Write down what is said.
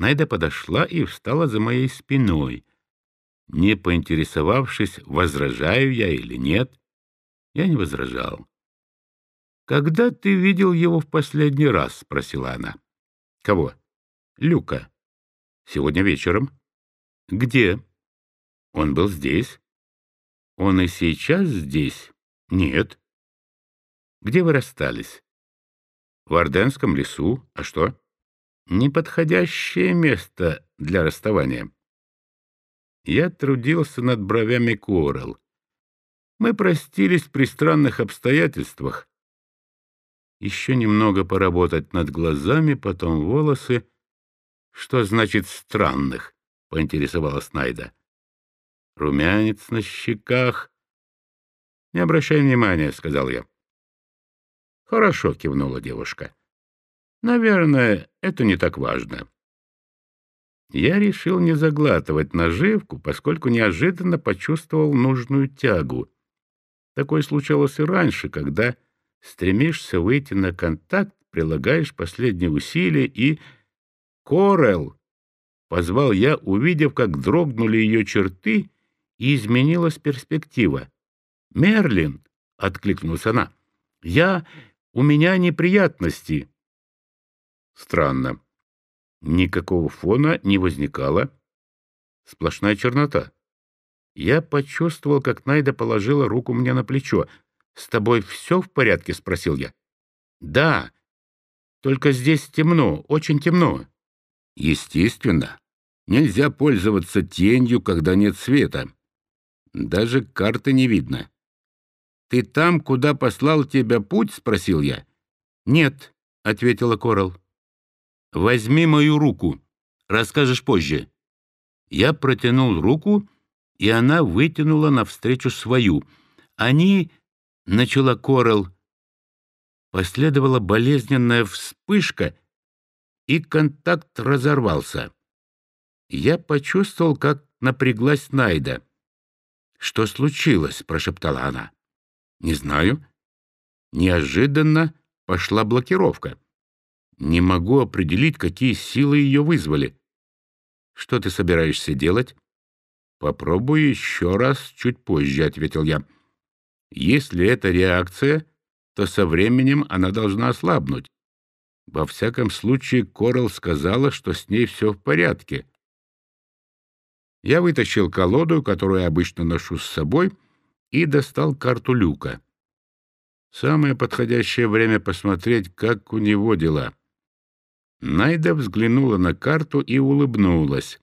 Найда подошла и встала за моей спиной. Не поинтересовавшись, возражаю я или нет, я не возражал. «Когда ты видел его в последний раз?» — спросила она. «Кого?» «Люка». «Сегодня вечером». «Где?» «Он был здесь». «Он и сейчас здесь?» «Нет». «Где вы расстались?» «В Орденском лесу. А что?» «Неподходящее место для расставания». Я трудился над бровями Корел. Мы простились при странных обстоятельствах. Еще немного поработать над глазами, потом волосы. Что значит «странных»? — поинтересовалась Найда. Румянец на щеках. «Не обращай внимания», — сказал я. «Хорошо», — кивнула девушка. «Наверное, это не так важно». Я решил не заглатывать наживку, поскольку неожиданно почувствовал нужную тягу. Такое случалось и раньше, когда стремишься выйти на контакт, прилагаешь последние усилия и... «Корел!» — позвал я, увидев, как дрогнули ее черты, и изменилась перспектива. «Мерлин!» — откликнулась она. «Я... У меня неприятности». Странно. Никакого фона не возникало. Сплошная чернота. Я почувствовал, как Найда положила руку мне на плечо. «С тобой все в порядке?» — спросил я. «Да, только здесь темно, очень темно». «Естественно. Нельзя пользоваться тенью, когда нет света. Даже карты не видно». «Ты там, куда послал тебя путь?» — спросил я. «Нет», — ответила Корал. «Возьми мою руку. Расскажешь позже». Я протянул руку, и она вытянула навстречу свою. Они начала Корал. Последовала болезненная вспышка, и контакт разорвался. Я почувствовал, как напряглась Найда. «Что случилось?» — прошептала она. «Не знаю». Неожиданно пошла блокировка. Не могу определить, какие силы ее вызвали. «Что ты собираешься делать?» «Попробую еще раз чуть позже», — ответил я. Если это реакция, то со временем она должна ослабнуть. Во всяком случае, Корал сказала, что с ней все в порядке. Я вытащил колоду, которую обычно ношу с собой, и достал карту Люка. Самое подходящее время посмотреть, как у него дела. Найда взглянула на карту и улыбнулась.